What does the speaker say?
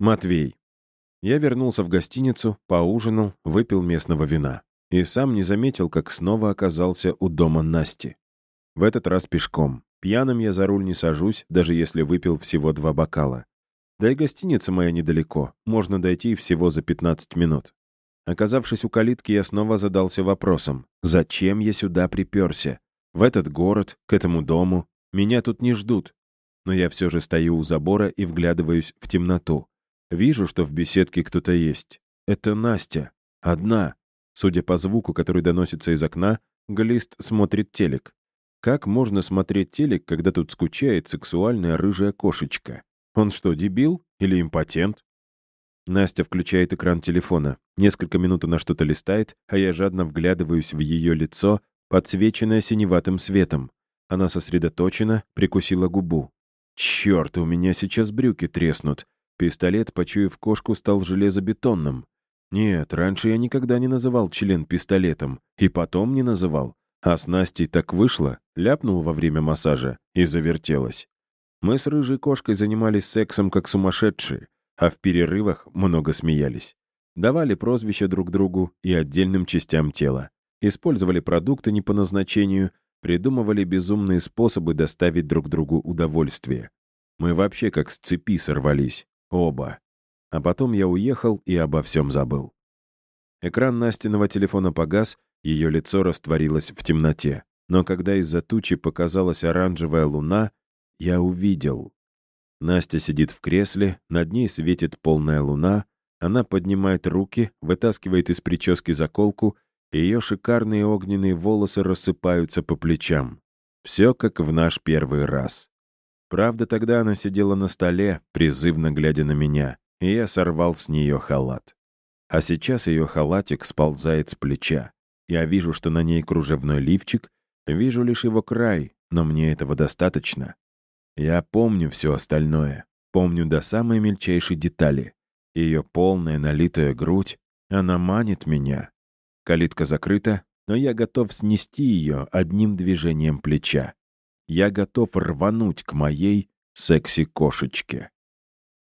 Матвей. Я вернулся в гостиницу, поужинал, выпил местного вина. И сам не заметил, как снова оказался у дома Насти. В этот раз пешком. Пьяным я за руль не сажусь, даже если выпил всего два бокала. Да и гостиница моя недалеко, можно дойти всего за 15 минут. Оказавшись у калитки, я снова задался вопросом, зачем я сюда приперся? В этот город, к этому дому. Меня тут не ждут. Но я все же стою у забора и вглядываюсь в темноту. Вижу, что в беседке кто-то есть. Это Настя. Одна. Судя по звуку, который доносится из окна, Глист смотрит телек. Как можно смотреть телек, когда тут скучает сексуальная рыжая кошечка? Он что, дебил или импотент? Настя включает экран телефона. Несколько минут она что-то листает, а я жадно вглядываюсь в ее лицо, подсвеченное синеватым светом. Она сосредоточена, прикусила губу. Черт, у меня сейчас брюки треснут. Пистолет, почуяв кошку, стал железобетонным. Нет, раньше я никогда не называл член пистолетом. И потом не называл. А с Настей так вышло, ляпнул во время массажа и завертелась. Мы с рыжей кошкой занимались сексом как сумасшедшие, а в перерывах много смеялись. Давали прозвища друг другу и отдельным частям тела. Использовали продукты не по назначению, придумывали безумные способы доставить друг другу удовольствие. Мы вообще как с цепи сорвались. Оба. А потом я уехал и обо всем забыл. Экран Настиного телефона погас, ее лицо растворилось в темноте. Но когда из-за тучи показалась оранжевая луна, я увидел. Настя сидит в кресле, над ней светит полная луна, она поднимает руки, вытаскивает из прически заколку, и ее шикарные огненные волосы рассыпаются по плечам. Все как в наш первый раз. Правда, тогда она сидела на столе, призывно глядя на меня, и я сорвал с нее халат. А сейчас ее халатик сползает с плеча. Я вижу, что на ней кружевной лифчик, вижу лишь его край, но мне этого достаточно. Я помню все остальное, помню до самой мельчайшей детали. Ее полная налитая грудь, она манит меня. Калитка закрыта, но я готов снести ее одним движением плеча я готов рвануть к моей секси-кошечке.